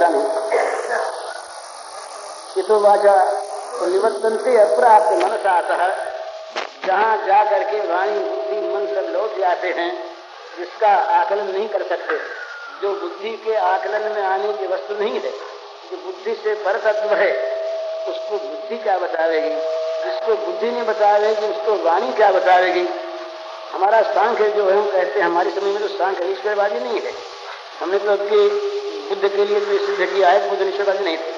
भाषा नहीं ये तो वाचा निवर्तनते अप्राप्त मनसातः जहाँ जा करके वाणी बुद्धि मन सब लौट जाते हैं, जिसका आकलन नहीं कर सकते। जो बुद्धि के आकलन में आने की वस्तु नहीं है, जो बुद्धि से पर तत्व है, उसको बुद्धि क्या बतावेगी? जिसको बुद्धि नहीं बतावेगी, उसको वाणी क्या बतावेगी? हमारा सांख्य जो है हम कहते हैं, हमारे समय में तो सांख्य ईश्वरवादी नहीं है। हमने तो बुद्ध के लिए तो सिद्ध किया है बुद्ध ईश्वरवादी नहीं? थे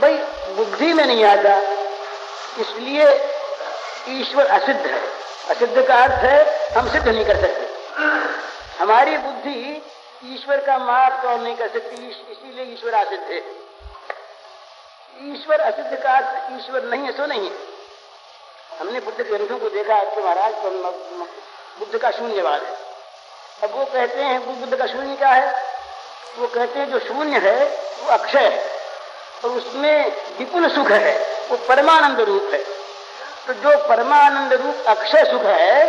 भाई, बुद्धि में नहीं आता, इसलिए ईश्वर असिद्ध है। असिद्ध का अर्थ है, हम सिद्ध नहीं कर सकते। हमारी बुद्धि ईश्वर का मार्ग तो नहीं कर सकती इसीलिए ईश्वर असिद्ध है। ईश्वर असिद्ध का अर्थ, ईश्वर नहीं है, सो नहीं है। हमने बुद्ध ग्रंथों को देखा आपके महाराज बुद्ध का शून्यवाद है। अब वो कहते हैं, बुद्ध का शून्य क्या है? वो कहते हैं, जो शून्य है, वो अक्षय है। और उसमें विपुल सुख है, वो परमानंद रूप है। तो जो परमानंद रूप अक्षय सुख है,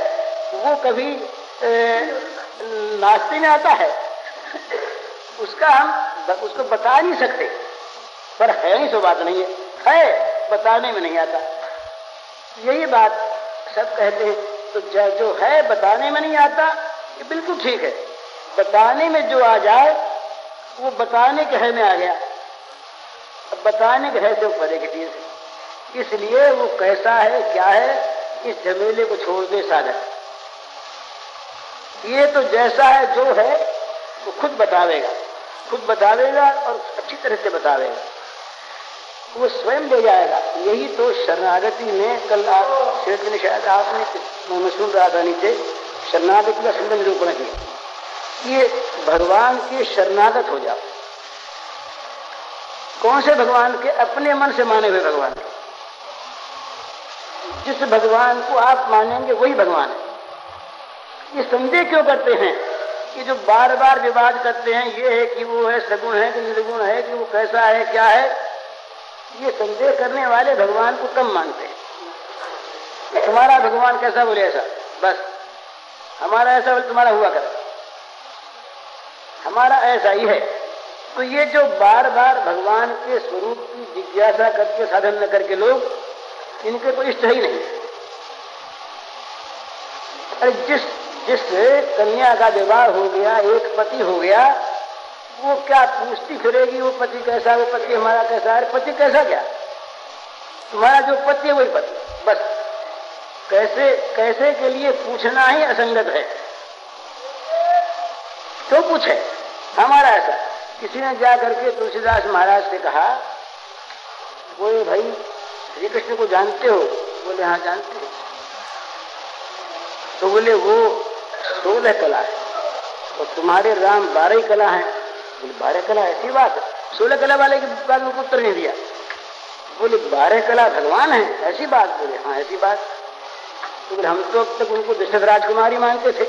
वो कभी नाश्ते में आता है। उसका हम उसको बता नहीं सकते। पर है नहीं सो बात नहीं है। है, बताने में नहीं आता। यही बात सब कहते हैं तो जो है, बताने में नहीं आता। ये बिल्कुल ठीक है। बताने में जो आ जाए, वो बताने के है में आ गया। अब बताने के है से परे की चीज़ इसलिए वो कैसा है, क्या है, इस झमेले को छोड़ दे साधक। ये तो जैसा है, जो है, वो खुद बतावेगा। खुद बतावेगा और अच्छी तरह से बतावेगा। वो स्वयं ले जाएगा। यही तो शरणागति में कल आप, श्री शायद आपने सुन रहा था नीचे। शरणागति का सुंदर निरूपण किया ये भगवान के शरणागत हो जाओ। कौन से भगवान के? अपने मन से माने हुए भगवान के। जिस भगवान को आप मानेंगे, वही भगवान है। ये संदेह क्यों करते हैं? कि जो बार बार विवाद करते हैं, ये है कि वो है, सगुण है कि निर्गुण है, कि वो कैसा है, क्या है? ये संदेह करने वाले भगवान को कम मानते हैं। तुम्हारा भगवान कैसा बोले ऐसा? बस। हमारा ऐसा बोले, तुम्हारा हुआ कर। हमारा ऐसा ही है। तो ये जो बार बार भगवान के स्वरूप की जिज्ञासा करके, साधन न करके लोग, इनके तो इष्ट ही नहीं। अरे जिस जिस कन्या का विवाह हो गया, एक पति हो गया, वो क्या पूछती फिरेगी, वो पति कैसा, वो पति हमारा कैसा है पति कैसा क्या? तुम्हारा जो पति है, वही पति। बस। कैसे कैसे के लिए पूछना ही असंगत है। तो पूछे? हमारा ऐसा। किसी ने जा करके तुलसीदास महाराज से कहा बोले भाई श्री कृष्ण को जानते हो? बोले हाँ जानते हो। तो बोले, वो सोलह कला है। और तुम्हारे राम बारह कला है। बोले, बारह कला? ऐसी बात सोलह कला वाले के बाद में उत्तर नहीं दिया। बोले, बारह कला भगवान है। ऐसी बात? बोले हाँ ऐसी बात। तो बोले हम तो अब तक उनको दशरथ राजकुमारी मानते थे।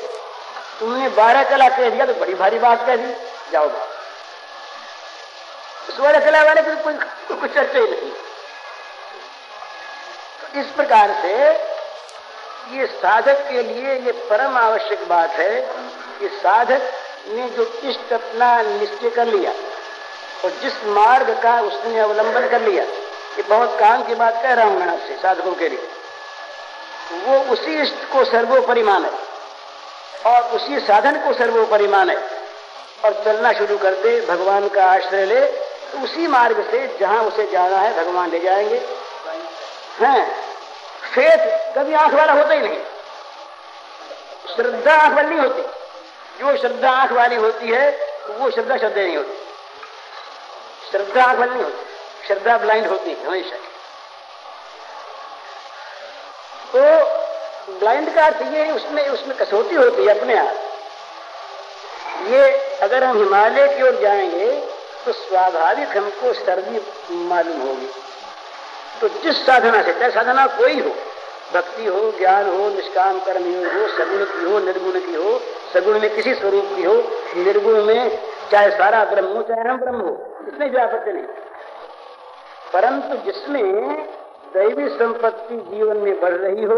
तुमने बारह कला कह दिया तो बड़ी भारी बात कह दी। जाओ सोलह कला वाले की कोई कुछ चर्चा ही नहीं। तो इस प्रकार से ये साधक के लिए ये परम आवश्यक बात है कि साधक ने जो इष्ट अपना निश्चय कर लिया और जिस मार्ग का उसने अवलंबन कर लिया, ये बहुत काम की बात कह रहा हूँ मैं आपसे, साधकों के लिए। वो उसी इष्ट को सर्वोपरि माने और उसी साधन को सर्वोपरि माने और चलना शुरू कर दे, भगवान का आश्रय ले तो उसी मार्ग से जहाँ उसे जाना है, भगवान ले जाएँगे। हैं? फेथ कभी आँख वाला होता ही नहीं। श्रद्धा आँख वाली होती। जो श्रद्धा आँख वाली होती है वो श्रद्धा श्रद्धा नहीं होती। श्रद्धा आँख वाली होती। श्रद्धा ब्लाइंड होती है हमेशा। तो ब्लाइंड का अर्थ ये उसमें उसमें कसौटी होती है अपने आप। ये अगर हम हिमालय की ओर जाएँगे तो स्वाभाविक हमको सर्दी मालूम होगी। तो जिस साधना से, चाहे साधना कोई हो, भक्ति हो, ज्ञान हो, निष्काम कर्म हो, सगुण की हो, निर्गुण की हो, सगुण में किसी स्वरूप की हो, निर्गुण में चाहे सारा ब्रह्म हो, चाहे हम ब्रह्म हो, इसमें भी आपत्ति नहीं। परंतु जिसमें दैवी संपत्ति जीवन में बढ़ रही हो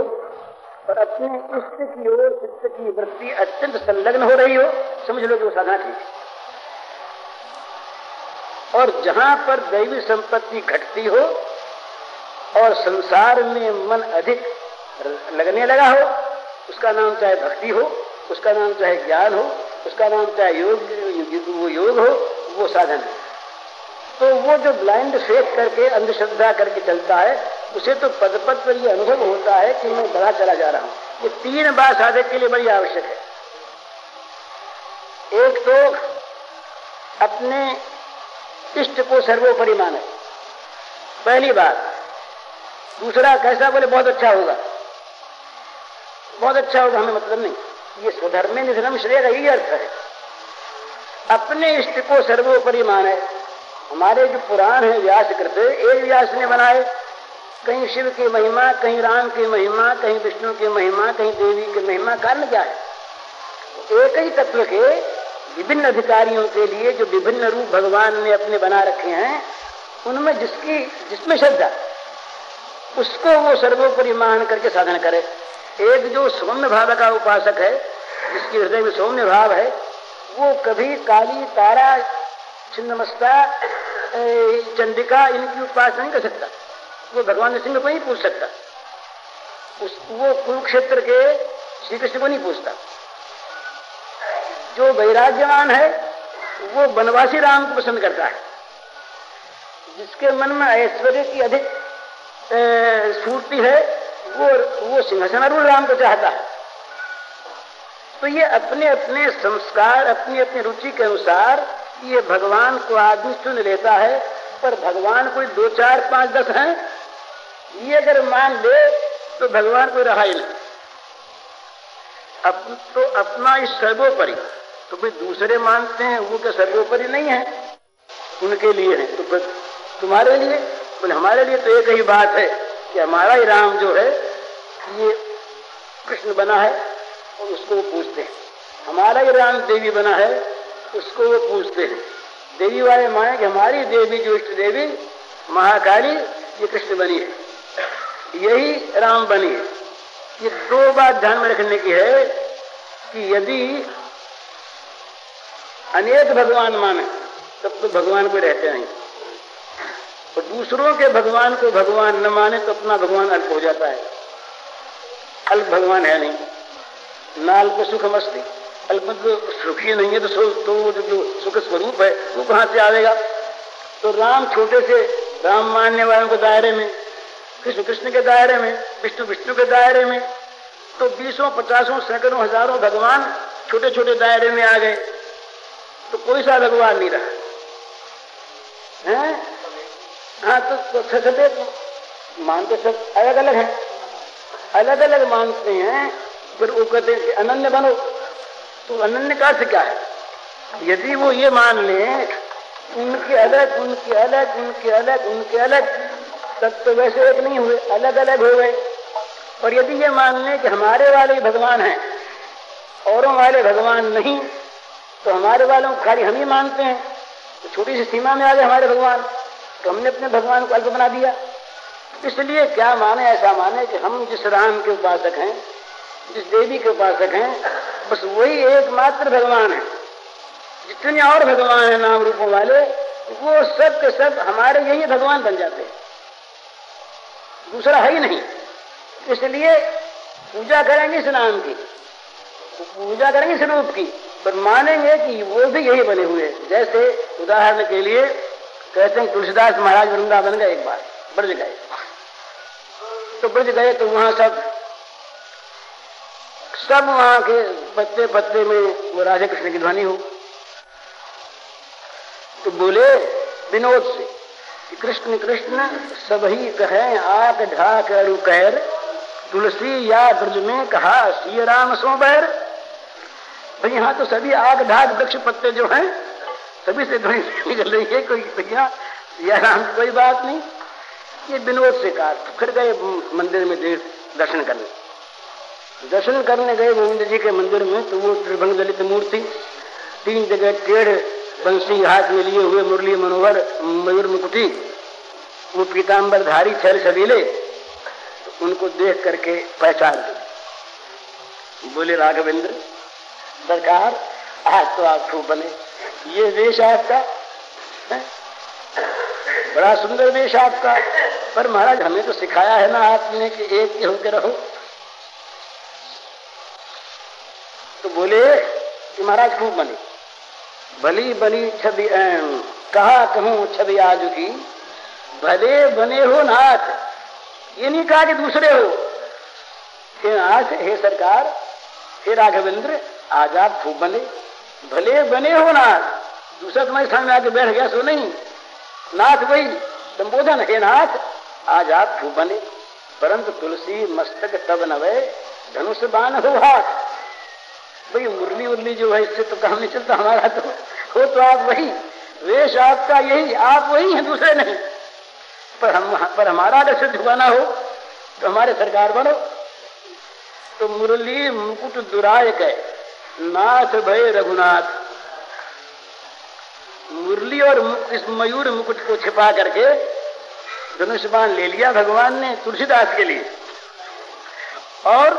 और अपने इष्ट की ओर, चित्त की वृत्ति अत्यंत संलग्न हो रही हो, समझ लो कि वो साधना ठीक है। और जहाँ पर दैवी संपत्ति घटती हो और संसार में मन अधिक लगने लगा हो, उसका नाम चाहे भक्ति हो, उसका नाम चाहे ज्ञान हो, उसका नाम चाहे योग, वो योग हो, वो साधन है। तो वो जो ब्लाइंड फेथ करके, अंधश्रद्धा करके चलता है उसे तो पद पद पर यह अनुभव होता है कि मैं बड़ा चला जा रहा हूँ। ये तीन बात साधक के लिए बड़ी आवश्यक है। एक तो अपने इष्ट को सर्वोपरि माने। पहली बात। दूसरा कैसा बोले, बहुत अच्छा होगा। बहुत अच्छा होगा, हमें मतलब नहीं। ये स्वधर्म निधर्म श्रेय का यही अर्थ है। अपने इष्ट को सर्वोपरि माने। हमारे जो पुराण है व्यास कृत एक व्यास ने बनाए कहीं शिव की महिमा, कहीं राम की महिमा, कहीं विष्णु की महिमा, कहीं देवी की महिमा, कारण क्या है? एक ही तत्व के विभिन्न अधिकारियों के लिए जो विभिन्न रूप भगवान ने अपने बना रखे हैं, उनमें जिसकी, जिसमें श्रद्धा, उसको वो सर्वोपरि मान करके साधन करे। एक जो सौम्य भाव का उपासक है, जिसके हृदय में सौम्य भाव है, वो कभी काली, तारा, छिन्नमस्ता चंडिका, इनकी उपासना नहीं कर सकता। वो भगवान सिंह को नहीं पूछ सकता। उस, वो कुरुक्षेत्र के श्री कृष्ण को नहीं पूछता। जो वैराग्यवान है, वो वनवासी राम को पसंद करता है। जिसके मन में ऐश्वर्य की अधिक स्फूर्ति है, वो वो सिंहासनारूढ़ राम को चाहता है। तो ये अपने अपने संस्कार अपनी अपनी रुचि के अनुसार ये भगवान को आदमी चुन लेता है, पर भगवान कोई दो, चार, पाँच, दस हैं ये अगर मान ले तो भगवान को रहा ही नहीं। अब तो अपना इस सर्वोपरि तो भाई दूसरे मानते हैं, वो क्या सर्वोपरि नहीं है। उनके लिए है तो तुम्हारे लिए? बोले, हमारे लिए तो एक ही बात है कि हमारा ही राम जो है, ये कृष्ण बना है और उसको वो पूछते हैं। हमारा ही राम देवी बना है, उसको वो पूछते हैं। देवी वाले माने कि हमारी देवी जो इष्ट देवी, महाकाली, ये कृष्ण बनी है। यही राम बनी ये दो बात ध्यान में रखने की है कि यदि अनेक भगवान माने, तब तो भगवान को रहते नहीं। और दूसरों के भगवान को भगवान न माने तो अपना भगवान अल्प हो जाता है। अल्प भगवान है नहीं। ना अल्प सुख मस्ती। अल्प जो सुखी नहीं है तो तो जो तो सुख स्वरूप है, वो कहाँ से आएगा तो राम छोटे से राम मानने वालों के दायरे में कृष्ण कृष्ण के दायरे में, विष्णु विष्णु के दायरे में तो बीसों, पचासों, सैकड़ों, हज़ारों भगवान छोटे छोटे दायरे में आ गए। तो कोई सा भगवान नहीं रहा। है? हाँ तो सदे तो मानते सब अलग अलग है। अलग अलग मानते हैं, फिर वो कहते हैं अनन्य बनो। तो अनन्य का से क्या है? यदि वो ये मान ले, उनके अलग उनके अलग उनके अलग उनके अलग तब तो वैसे एक नहीं हुए अलग अलग हो गए। और यदि ये मान ले कि हमारे वाले भगवान हैं, औरों वाले भगवान नहीं तो हमारे वालों को खाली हम ही मानते हैं। तो छोटी सी सीमा में आ गए हमारे भगवान तो हमने अपने भगवान को अल्प बना दिया। इसलिए क्या माने, ऐसा माने कि हम जिस राम के उपासक हैं, जिस देवी के उपासक हैं, बस वही एकमात्र भगवान है। जितने और भगवान हैं नाम रूपों वाले, वो सब के सब हमारे यही भगवान बन जाते हैं। दूसरा है ही नहीं। इसलिए पूजा करेंगे इस नाम की, पूजा करेंगे इस रूप की, पर मानेंगे कि वो भी यही बने हुए जैसे उदाहरण के लिए कहते हैं तुलसीदास महाराज वृंदावन गए एक बार, ब्रज गए। तो ब्रज गए तो वहाँ सब सब वहाँ के पत्ते पत्ते में वो राधे कृष्ण की ध्वनि हो। तो बोले, विनोद से कृष्ण कृष्ण सभी कहे आक ढाक अरु कहर। तुलसी या ब्रज में कहा सी राम सो बैर। भाई, यहाँ तो सभी आग ढाक वृक्ष पत्ते जो हैं, सभी से ध्वनि निकल रही है, कोई भैया यह राम कोई बात नहीं। ये विनोद से कहा, फिर गए मंदिर में देर दर्शन करने। दर्शन करने गए गोविंद जी के मंदिर में तो वो त्रिभंग दलित मूर्ति, तीन जगह टेढ़ बंसी हाथ में लिए हुए मुरली मनोहर मयूर मुकुटी, वो पीताम्बर धारी छल छबीले तो उनको देख करके पहचान बोले, राघवेंद्र, सरकार, आज तो आप खूब बने। ये वेश आपका? बड़ा सुंदर वेश आपका। पर महाराज, हमें तो सिखाया है ना आपने कि एक होकर रहो। तो बोले कि महाराज खूब बनी। भली बनी छवि कहा कहूँ छवि आज की? भले बने हो नाथ, ये नहीं कहा कि दूसरे हो। हे नाथ हे सरकार, हे राघवेंद्र आज आप खूब बने। भले बने हो नाथ, दूसरा तुम्हारे स्थान में आके बैठ गया सो नहीं। नाथ वही संबोधन, हे नाथ आज आप खूब बने। परंतु तुलसी मस्तक तब नवे धनुष बान हो हाथ। भाई मुरली उर्ली जो है, इससे तो काम नहीं चलता हमारा तो। हो तो आप वही, वेश आपका यही, आप वही हैं, दूसरे नहीं। पर हम, पर हमारा अगर सिद्ध हुआ ना हो तो हमारे सरकार बनो। तो मुरली मुकुट दुराय के नाथ भय रघुनाथ। मुरली और इस मयूर मुकुट को छिपा करके धनुष्यबान ले लिया भगवान ने, तुलसीदास के लिए। और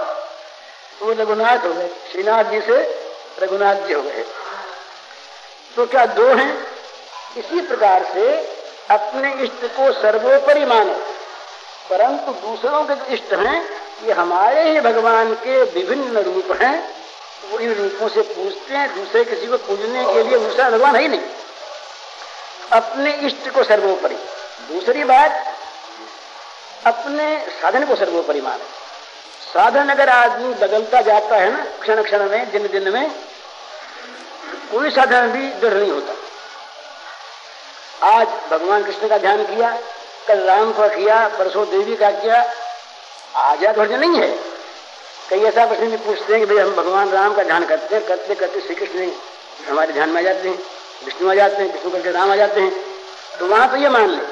वो रघुनाथ हो गए, श्रीनाथ जी से रघुनाथ जी हो गए। तो क्या दो हैं? इसी प्रकार से अपने इष्ट को सर्वोपरि माने। परंतु दूसरों के जो इष्ट हैं, ये हमारे ही भगवान के विभिन्न रूप हैं। वो इन रूपों से पूजते हैं, दूसरे किसी को पूजने के लिए दूसरा भगवान है ही नहीं। अपने इष्ट को सर्वोपरि। दूसरी बात, अपने साधन को सर्वोपरि माने। साधन अगर आदमी बदलता जाता है ना क्षण क्षण में दिन दिन में कोई साधन भी दृढ़ नहीं होता। आज भगवान कृष्ण का ध्यान किया, कल राम का किया, परसों देवी का किया, आजा धैर्य नहीं है। कई ऐसा प्रश्न भी पूछते हैं कि भाई हम भगवान राम का ध्यान करते हैं, करते करते श्री कृष्ण हमारे ध्यान में आ जाते हैं, विष्णु आ जाते हैं, विष्णु करके राम आ जाते हैं। तो वहाँ तो ये मान ले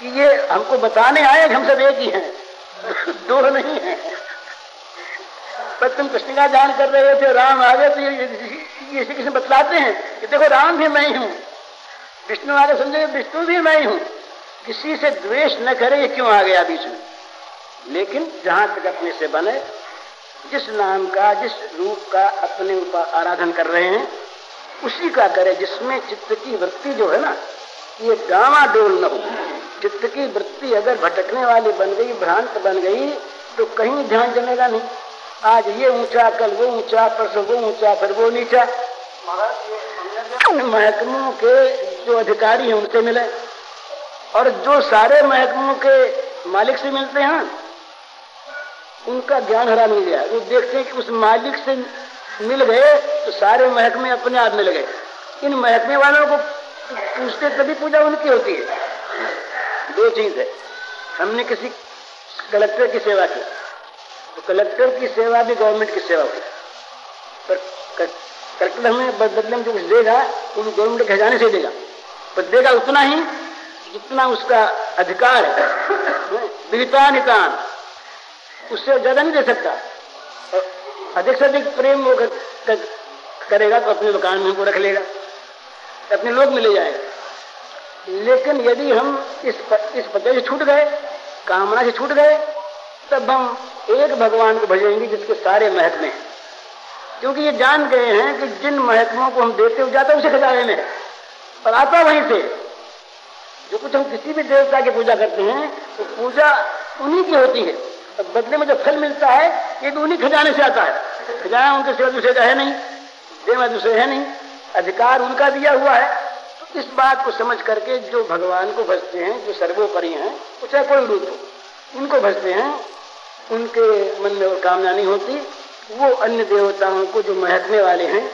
कि ये हमको बताने आए हम सब एक ही हैं, दो नहीं है। पर तुम कृष्ण का ध्यान कर रहे थे, राम आ गए तो ये श्री कृष्ण बतलाते हैं कि देखो राम भी मैं ही हूँ विष्णु आगे समझे, विष्णु भी मैं ही। हूँ किसी से द्वेष न करे, ये क्यों आ गया बीच में? लेकिन जहाँ तक अपने से बने, जिस नाम का, जिस रूप का अपने ऊपर आराधन कर रहे हैं, उसी का करे, जिसमें चित्त की वृत्ति जो है ना, ये गावा डोल न हो। चित्त की वृत्ति अगर भटकने वाली बन गई, भ्रांत बन गई तो कहीं ध्यान जमेगा नहीं। आज ये ऊँचा, कल वो ऊँचा, परसों वो ऊँचा, फिर वो नीचा। महकमों के जो अधिकारी हैं, उनसे मिले। और जो सारे महकमों के मालिक से मिलते हैं, उनका ज्ञान हरा मिल गया। वो देखते हैं कि उस मालिक से मिल गए तो सारे महकमे अपने आप मिल गए इन महकमे वालों को पूछते तभी पूजा उनकी होती है। दो चीज़ है। हमने किसी कलेक्टर की सेवा की। तो कलेक्टर की सेवा भी गवर्नमेंट की सेवा हुई पर कलेक्टर हमें बदले में जो कुछ देगा, उन गवर्नमेंट के खजाने से देगा। पर देगा उतना ही जितना उसका अधिकार है। उससे ज़्यादा नहीं दे सकता। अधिक से अधिक प्रेम वो करेगा तो अपने दुकान में उनको रख लेगा। अपने लोग मिले जाएगा। लेकिन यदि हम इस इस पते से छूट गए, कामना से छूट गए तब हम एक भगवान को भजेंगे जिसके सारे महत्व हैं। क्योंकि ये जान गए हैं कि जिन महकमों को हम देते हुए जाते उसे खजाने में। और आता वहीं से। जो कुछ हम किसी भी देवता की पूजा करते हैं तो पूजा उन्हीं की होती है। और बदले में जो फल मिलता है, ये तो उन्हीं खजाने से आता है। खजाना उनके सिवा दूसरे का है नहीं, देवा दूसरे है नहीं। अधिकार उनका दिया हुआ है। तो इस बात को समझ करके जो भगवान को भजते हैं, जो सर्वोपरि हैं वो चाहे कोई रूप हो उनको भजते हैं उनके मन में वो कामना नहीं होती। वो अन्य देवताओं को जो महकने वाले हैं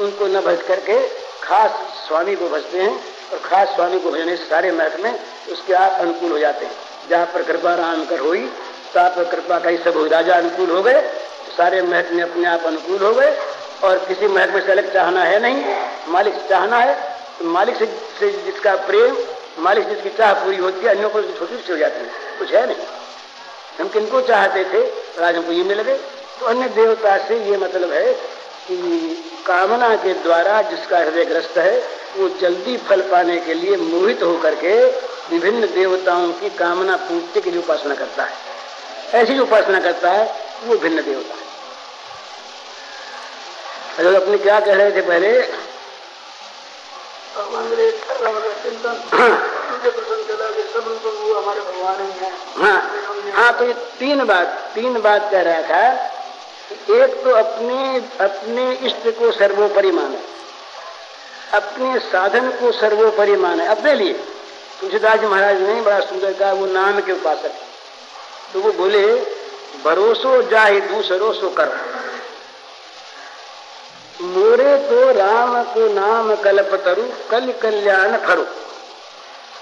उनको न भज करके खास स्वामी को भजते हैं और खास स्वामी को भजने से सारे महकमे उसके आप अनुकूल हो जाते हैं। जहाँ पर कृपा राम कर हुई तहाँ पर कृपा का ही सब राजा अनुकूल हो गए तो सारे महकमे अपने आप अनुकूल हो गए और किसी महकमे से अलग चाहना है नहीं। मालिक चाहना है तो मालिक से, से जिसका प्रेम मालिक जिसकी चाह पूरी होती है अन्यों को छोटी सी हो जाती है। कुछ है नहीं। हम किनको चाहते थे आज हमको ये मिल गए। तो अन्य देवता से ये मतलब है कि कामना के द्वारा जिसका हृदय ग्रस्त है वो जल्दी फल पाने के लिए मोहित होकर के विभिन्न देवताओं की कामना पूर्ति के लिए उपासना करता है। ऐसी जो उपासना करता है वो भिन्न देवता है। अगर अपने क्या कह रहे थे पहले? हाँ हाँ तो ये तीन बात तीन बात कह रहा था। एक तो अपने अपने इष्ट को सर्वोपरि माने। अपने साधन को सर्वोपरि माने, अपने लिए। तुलसीदास महाराज ने बड़ा सुंदर कहा, वो नाम के उपासक। तो वो बोले, भरोसो जाए दूसरो सो करो मोरे तो राम को नाम कल्प तरु कल कल्याण फरो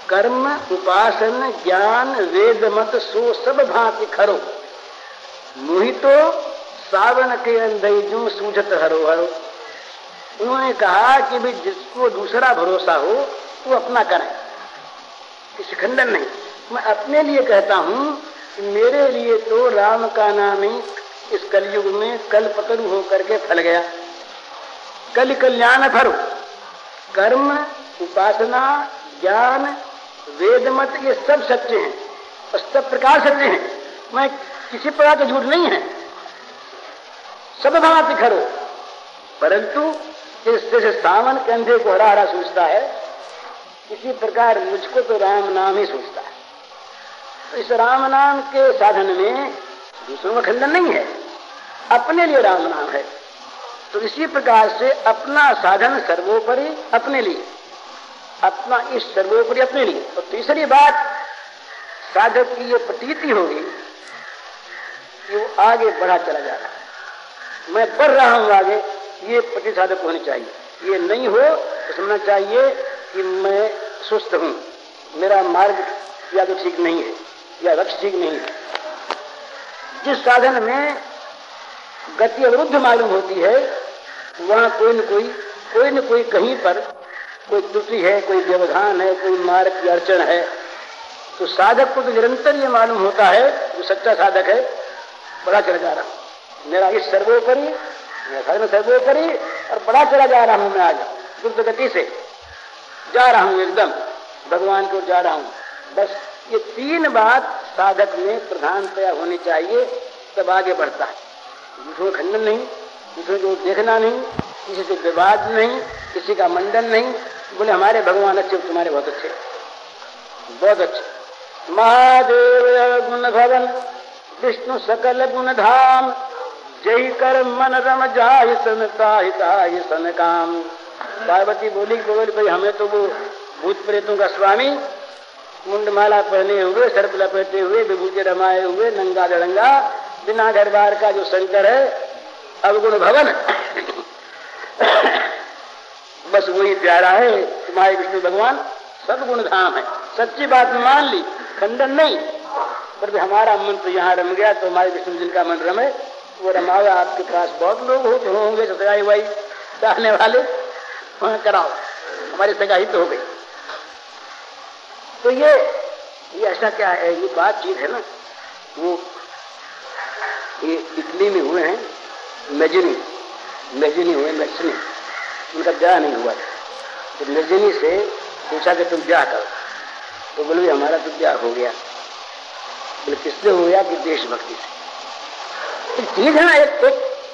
कर्म, उपासन, ज्ञान, वेद, मत, सो सब भांति खरो। मोहितो, सावन के अंदर सूझत हरो हरो। उन्होंने कहा कि भाई जिसको दूसरा भरोसा हो, वो अपना करे। किसी खंडन नहीं। मैं अपने लिए कहता हूँ मेरे लिए तो राम का नाम ही इस कलयुग में कल पतरु होकर के फल गया। कल कल्याण भरो। कर्म, उपासना, ज्ञान वेद मत ये सब सत्य हैं, और सब प्रकार सत्य हैं। मैं किसी प्रकार का झूठ नहीं है। सब भांति खरो परंतु इस जैसे सावन कंधे को हरा हरा सोचता है, इसी प्रकार मुझको तो राम नाम ही सोचता है। तो इस राम नाम के साधन में दूसरों का खंडन नहीं है। अपने लिए राम नाम है। तो इसी प्रकार से अपना साधन सर्वोपरि अपने लिए। अपना इस सर्वोपरि अपने लिए। और तीसरी बात, साधक की ये प्रतीति होगी कि वो आगे बढ़ा चला जा रहा है। मैं बढ़ रहा हूँ आगे, ये प्रतिसाधक होनी चाहिए। ये नहीं हो तो समझना चाहिए कि मैं सुस्त हूँ। मेरा मार्ग या तो ठीक नहीं है, या लक्ष्य ठीक नहीं है। जिस साधन में गति अवरुद्ध मालूम होती है, वहाँ कोई न कोई कोई न कोई कहीं पर कोई त्रुटि है, कोई व्यवधान है, कोई मार्ग की अड़चन है तो साधक को तो निरंतर ये मालूम होता है, जो सच्चा साधक है, बड़ा चला जा रहा हूँ। मेरा इस सर्वोपरि, मेरा सर्वोपरि, और बड़ा चला जा रहा हूँ मैं आज द्रुत गति से। जा रहा हूँ एकदम, भगवान को जा रहा हूँ। बस ये तीन बात साधक में प्रधानतया होनी चाहिए, तब आगे बढ़ता है। दूसरों खंडन नहीं दूसरों को देखना नहीं, किसी से विवाद नहीं, किसी का मंडन नहीं बोले, हमारे भगवान अच्छे तुम्हारे बहुत अच्छे बहुत अच्छे महादेव गुण भवन, विष्णु सकल गुण धाम, जय कर मन रम जाय सन सन काम। पार्वती बोली बोली, भाई, हमें तो वो भूत प्रेतों का स्वामी, मुंडमाला पहने हुए सर्प लपेटे हुए, विभूति रमाए हुए, नंगा दड़ंगा, बिना घर बार का जो शंकर है, अवगुण भवन बस वही प्यारा है तुम्हारे विष्णु भगवान सब गुण धाम है। सच्ची बात मान ली, खंडन नहीं। पर हमारा मन तो यहाँ रम गया तो हमारे विष्णु जिनका मन रमे, वो रमावे। आपके पास बहुत लोग हो तो होंगे सगाई वाई चाहने वाले, वहाँ कराओ। हमारी सगाई तो हो गई। तो ये ये ऐसा क्या है? ये बातचीत है ना। वो, ये इटली में हुए हैं, मेजनी। मेजनी हुए, मेजनी। उनका ब्याह नहीं हुआ था। तो निर्जनी से पूछा कि तुम ब्याह करो। तो बोले हमारा तो ब्याह हो गया। बोले किससे हो गया? कि देशभक्ति से। एक चीज़ है ना एक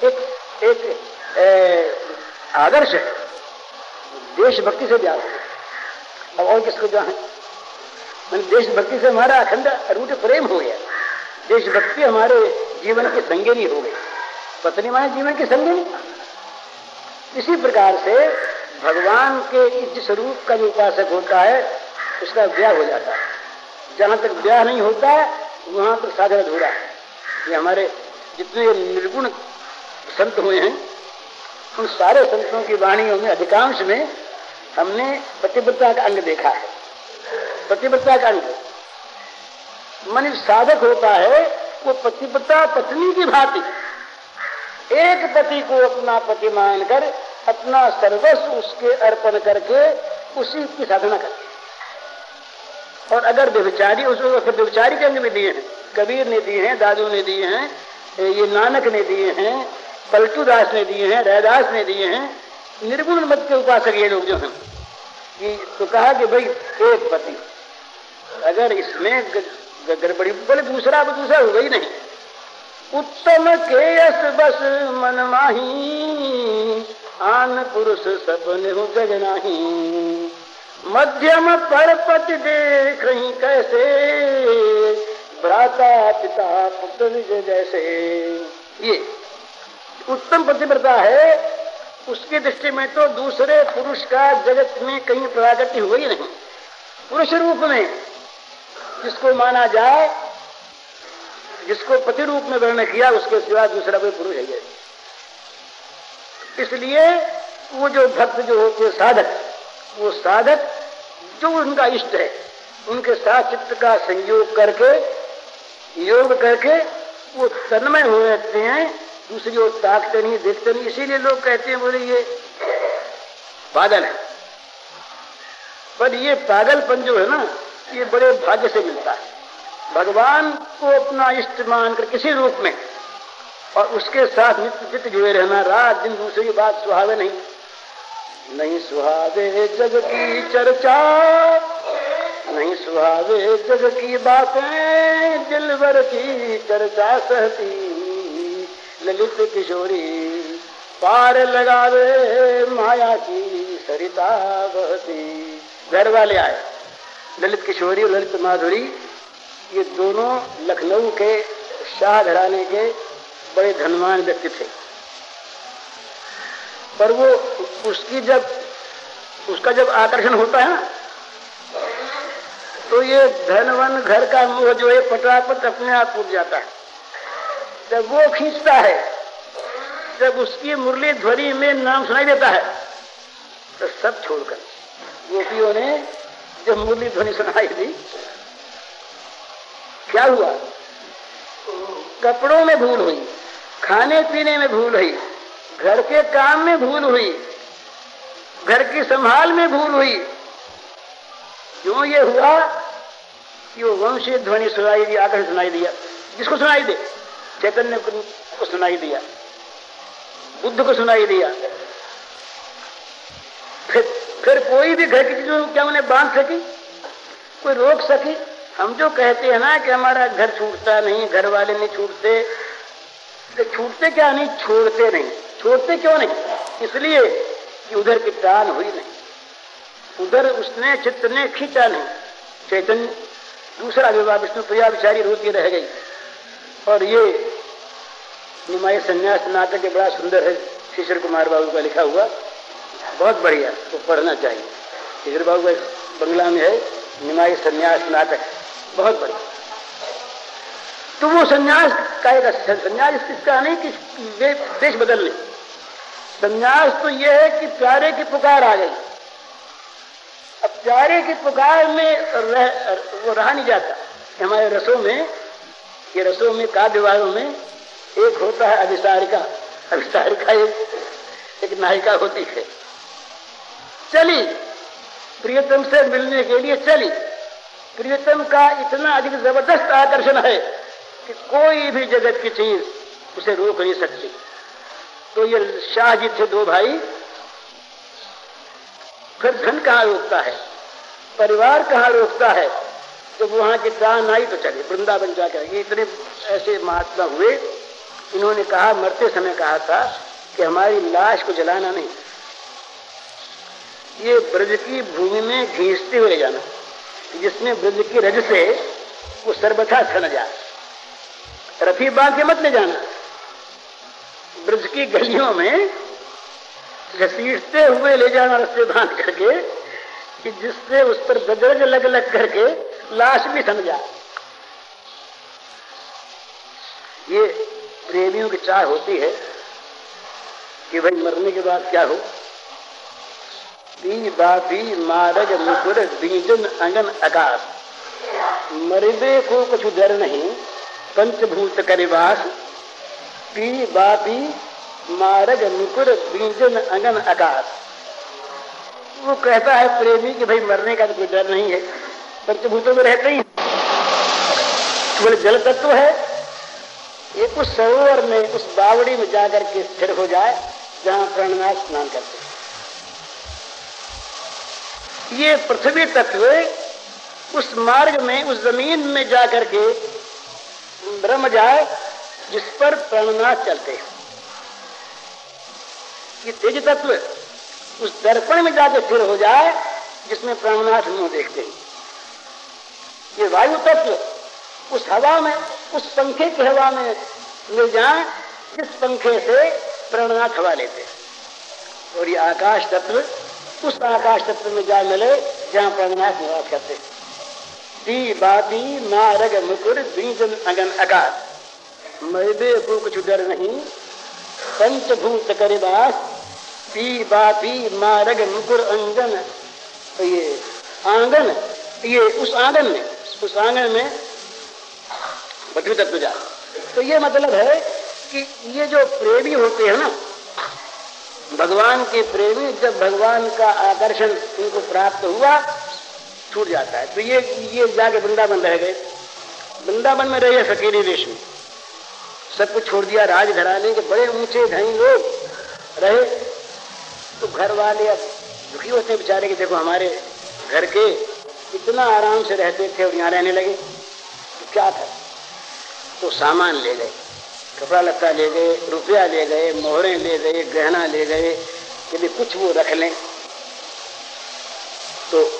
एक एक, एक आदर्श है। देशभक्ति से ब्याह हो अब और किसको ब्याह है? मैंने देशभक्ति से हमारा अखंड रूट प्रेम हो गया। देशभक्ति हमारे जीवन की संगेनी हो गई। पत्नी माने जीवन की संगेनी। इसी प्रकार से भगवान के जिस रूप का जो उपासक होता है, उसका ब्याह हो जाता है। जहाँ तक ब्याह नहीं होता, वहाँ तक साधन अधूरा है। ये हमारे जितने निर्गुण संत हुए हैं, उन सारे संतों की वाणियों में अधिकांश में हमने पतिव्रता का अंग देखा है। पतिव्रता का अंग। मन साधक होता है, वो पतिव्रता पत्नी की भांति। एक पति को अपना पति मानकर अपना सर्वस्व उसके अर्पण करके उसी की साधना करते और अगर व्यभिचारी उसको फिर के अंग भी दिए हैं, कबीर ने दिए हैं, दादू ने दिए हैं, ये नानक ने दिए हैं, पलटू दास ने दिए हैं रैदास ने दिए हैं, निर्गुण मत के उपासक ये लोग जो हैं कि तो कहा कि भाई, एक पति, अगर इसमें गड़बड़ी, बोले दूसरा अब दूसरा होगा ही नहीं। उत्तम केयस बस मन माही आन पुरुष सपने जग मध्यम परपति देख कैसे? भ्राता पिता पुत्र जैसे। ये उत्तम प्रतिव्रता है। उसकी दृष्टि में तो दूसरे पुरुष का जगत में कहीं प्रागट्य हुआ ही नहीं। पुरुष रूप में जिसको माना जाए, जिसको पति रूप में वर्ण किया, उसके सिवा दूसरा कोई पुरुष है इसलिए वो जो भक्त, जो होते साधक, वो साधक जो उनका इष्ट है, उनके साथ चित्त का संयोग करके, योग करके वो तन्मय हो रहते हैं, दूसरी ओर ताकते नहीं, देखते नहीं, इसीलिए लोग कहते हैं, बोले ये पागल है। पर ये पागलपन जो है ना, ये बड़े भाग्य से मिलता है। भगवान को अपना इष्ट मानकर किसी रूप में और उसके साथ नित्य चित्त जुड़े रहना। रात दिन दूसरी बात सुहावे नहीं। नहीं सुहावे जग की चर्चा, नहीं सुहावे जग की बातें, दिलवर की चर्चा सहती। ललित किशोरी, पार लगावे माया की सरिता बहती। घर वाले आए। ललित किशोरी और ललित माधुरी, ये दोनों लखनऊ के शाह घराने के बड़े धनवान व्यक्ति थे। पर वो उसकी जब, उसका जब आकर्षण होता है ना तो ये धनवन घर का मुँह जो है पटापट अपने आप उठ जाता है। जब वो खींचता है, जब उसकी मुरली ध्वनि में नाम सुनाई देता है तो सब छोड़कर गोपियों ने जब मुरली ध्वनि सुनाई दी क्या हुआ? कपड़ों में भूल हुई। खाने पीने में भूल हुई, घर के काम में भूल हुई, घर की संभाल में भूल हुई। क्यों ये हुआ कि वो वंशी ध्वनि सुनाई दी आकर सुनाई दिया। जिसको सुनाई दे? चैतन्य को सुनाई दिया। बुद्ध को सुनाई दिया। फिर फिर कोई भी घर की चीज़ों क्या उन्हें बाँध सकी? कोई रोक सकी? हम जो कहते हैं ना कि हमारा घर छूटता नहीं, घर वाले नहीं छूटते तो छूटते क्या नहीं? छोड़ते नहीं। छोड़ते क्यों नहीं? इसलिए कि उधर की दान हुई नहीं। उधर उसने, चित्त ने खींचा नहीं। चैतन्य, दूसरा विवाह विष्णु प्रिया रूप रोती रह गई। और ये निमाय संन्यास नाटक के बड़ा सुंदर है। शिशिर कुमार बाबू का लिखा हुआ। बहुत बढ़िया तो पढ़ना चाहिए। शिशिर बाबू का बंगला में है निमाय संन्यास नाटक। बहुत बढ़िया। तो वो संन्यास का एक संन्यास इसका नहीं कि देश बदल ले। संन्यास तो यह है कि प्यारे की पुकार आ गई। अब प्यारे की पुकार में रह, वो रहा नहीं जाता। हमारे रसों में ये रसों में काव्यवारों में एक होता है अभिसारिका। अभिसारिका एक एक नायिका होती है। चली प्रियतम से मिलने के लिए चली। प्रियतम का इतना अधिक ज़बरदस्त आकर्षण है कि कोई भी जगत की चीज़ उसे रोक नहीं सकती। तो ये शाह जी थे दो भाई। फिर धन कहाँ रोकता है? परिवार कहाँ रोकता है? जब तो वहाँ की प्राण आई तो चले, वृंदावन जाकर। ये इतने ऐसे महात्मा हुए। इन्होंने कहा, मरते समय कहा था कि हमारी लाश को जलाना नहीं। ये ब्रज की भूमि में घीसते हुए जाना। जिसमें ब्रज की रज से वो सर्वथा छन जाए। रफी बाग के मत ले जाना। ब्रज की गलियों में घसीटते हुए ले जाना रस्ते बाँध करके, कि जिससे उस पर गजरज लग लग करके लाश भी जाए। ये प्रेमियों की चाह होती है कि भाई मरने के बाद क्या हो? पी बापी मारज मुकुर, बीजन, अंगन आकाश मरदे को कुछ डर नहीं पंचभूत करिवास पी बापी मारग मुकुर बीजन अंगन आकाश वो कहता है प्रेमी कि भाई मरने का तो कोई डर नहीं है, पंचभूतों में रहते ही बोले जल तत्व है, एक उस सरोवर में, उस बावड़ी में जाकर के स्थिर हो जाए, जहाँ प्राणनाथ स्नान करते ये पृथ्वी तत्व उस मार्ग में, उस ज़मीन में जाकर के ब्रह्म जाए, जिस पर प्राणनाथ चलते। ये तेज तत्व उस दर्पण में जाकर फिर हो जाए, जिसमें प्राणनाथ मुँह देखते हैं। ये वायु तत्व उस हवा में, उस पंखे की हवा में मिल जाए, जिस पंखे से प्राणनाथ हवा लेते और ये आकाश तत्व उस आकाश तत्व में जा मिले, जहाँ प्राणनाथ निवास करते दी बाती मारग मुकुर बीजन अगन आकाश मैदे को कुछ डर नहीं पंचभूत करिबास पी बाती मारग मुकुर अंजन तो ये आँगन, ये उस आँगन में, उस आँगन में पृथ्वी तत्व जा तो ये मतलब है कि ये जो प्रेमी होते हैं ना, भगवान के प्रेमी, जब भगवान का आकर्षण इनको प्राप्त हुआ छूट जाता है। तो ये ये जाके वृंदावन रह गए। वृंदावन में रहे फकीरी देश में सब कुछ छोड़ दिया राज घराने के बड़े ऊँचे धनी लोग रहे। तो घर वाले अब दुखी होते बेचारे कि देखो हमारे घर के इतना आराम से रहते थे और यहाँ रहने लगे। तो क्या था? तो सामान ले गए। कपड़ा लत्ता ले गए, रुपया ले गए, मोहरे ले गए, गहना ले गए यदि कुछ वो रख लें। तो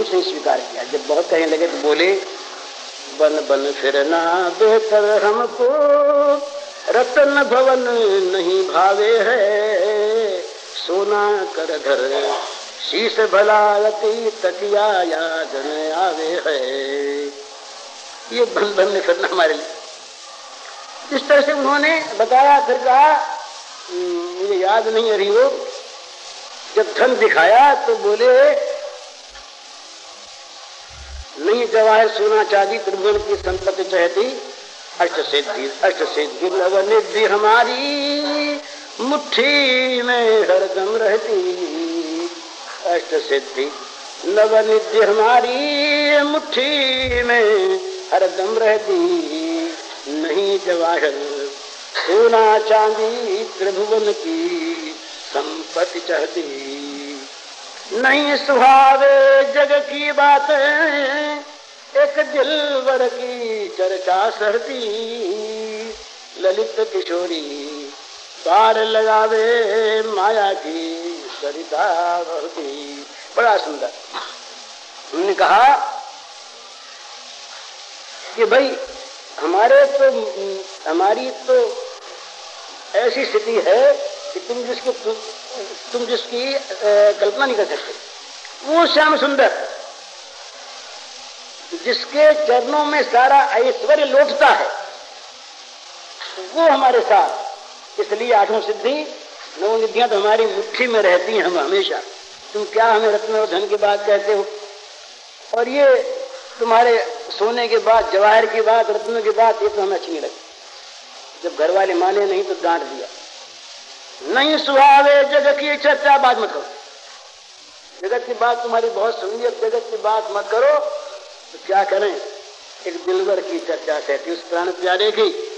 कुछ नहीं स्वीकार किया। जब बहुत कहने लगे तो बोले बन बन फिरना बेहतर हमको रतन भवन नहीं भावे है। सोना कर धर शीश भलावती तकिया याद आवे है। ये बन बन फिरना हमारे लिए। इस तरह से उन्होंने बताया फिर कहा हम्म, मुझे याद नहीं रही वो। जब धन दिखाया तो बोले नहीं जवाहर सोना चांदी त्रिभुवन की संपत्ति चाहती अष्ट सिद्धि अष्ट सिद्धि निधि हमारी, मुट्ठी में हरदम रहती। अष्ट सिद्धि नवनिधि हमारी, मुट्ठी में हरदम रहती। नहीं जवाहर सोना चांदी त्रिभुवन की संपत्ति चाहती। नहीं सुहावे जग की बात, एक दिलवर की चर्चा सहती। ललित किशोरी पार लगावे माया की सरिता भवती। बड़ा सुंदर। उन्होंने कहा कि भाई, हमारे तो हमारी तो ऐसी स्थिति है कि तुम जिसको तुम जिसकी कल्पना नहीं कर सकते। वो श्याम सुंदर, जिसके चरणों में सारा ऐश्वर्य लौटता है, वो हमारे साथ। इसलिए आठों सिद्धि, नौ निधियाँ तो हमारी मुट्ठी में रहती हैं हम हमेशा। तुम क्या हमें रत्न और धन की बात कहते हो? और ये तुम्हारे सोने के बाद, जवाहर की बात रत्नों की बात ये तो हमें अच्छी नहीं लगती। जब घर वाले माने नहीं तो डांट दिया। नहीं सुहावे जगत की चर्चा बात मत करो। जगत की बात तुम्हारी बहुत सुनी है, जगत की बात मत करो। तो क्या करें? एक दिलवर की चर्चा कहती उस प्राण प्यारे की,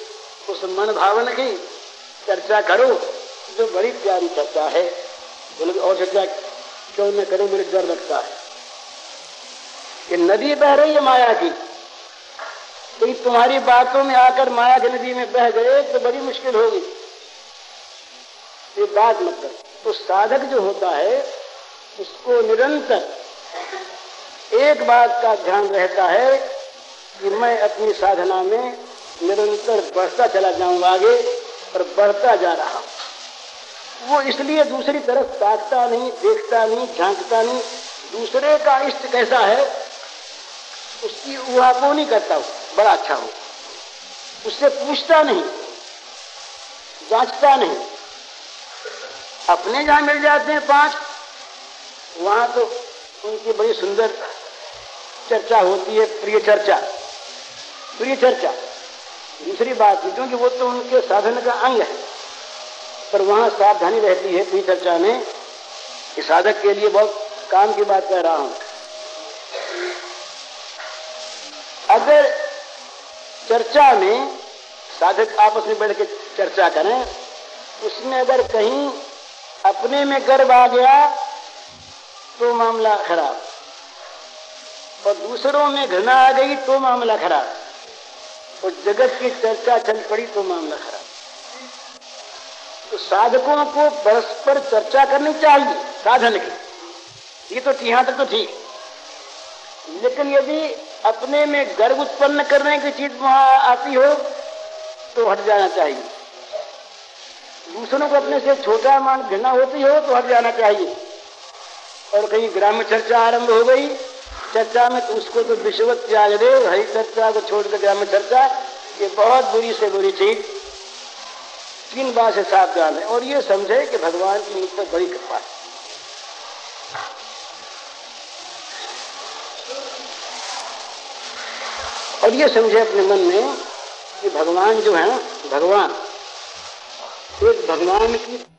उस मन भावन की चर्चा करो, जो बड़ी प्यारी चर्चा है। और चर्चा क्यों न करो मुझे डर लगता है। कि नदी बह रही है माया की। तो तुम्हारी बातों में आकर माया की नदी में बह गए तो बड़ी मुश्किल होगी। ये बात मत कर तो साधक जो होता है, उसको निरंतर एक बात का ध्यान रहता है कि मैं अपनी साधना में निरंतर बढ़ता चला जाऊँगा आगे और बढ़ता जा रहा हूँ। वो इसलिए दूसरी तरफ़ ताकता नहीं, देखता नहीं, झांकता नहीं। दूसरे का इष्ट कैसा है, उसकी उहा को नहीं करता हूँ, बड़ा अच्छा हो। उससे पूछता नहीं, जांचता नहीं। अपने जहाँ मिल जाते हैं पाँच, वहाँ तो उनकी बड़ी सुंदर चर्चा होती है, प्रिय चर्चा। प्रिय चर्चा, दूसरी बात क्योंकि वो तो उनके साधन का अंग है, पर वहाँ सावधानी रहती है प्री चर्चा में कि साधक के लिए बहुत काम की बात कह रहा हूँ। अगर चर्चा में साधक आपस में बैठ के चर्चा करें, उसमें अगर कहीं अपने में गर्व आ गया तो मामला खराब। और दूसरों में घृणा आ गई तो मामला खराब। और जगत की चर्चा चल पड़ी तो मामला खराब। तो साधकों को परस्पर चर्चा करनी चाहिए, साधन की। ये तो यहाँ तक तो ठीक। लेकिन यदि अपने में गर्व उत्पन्न करने की चीज़ वहाँ आती हो तो हट जाना चाहिए। दूसरों को अपने से छोटा मान घृणा होती हो तो हट जाना चाहिए। और कहीं ग्राम चर्चा आरंभ हो गई, चर्चा में तो उसको तो विश्वत त्याग दे हरी चर्चा को छोड़कर ग्राम चर्चा, ये बहुत बुरी से बुरी चीज़। तीन बार से सावधान है। और ये समझे कि भगवान की मुझ पर बड़ी कृपा है। और ये समझे अपने मन में कि भगवान जो है, भगवान भगवान की